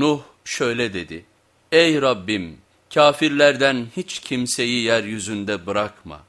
Nuh şöyle dedi, ey Rabbim kafirlerden hiç kimseyi yeryüzünde bırakma.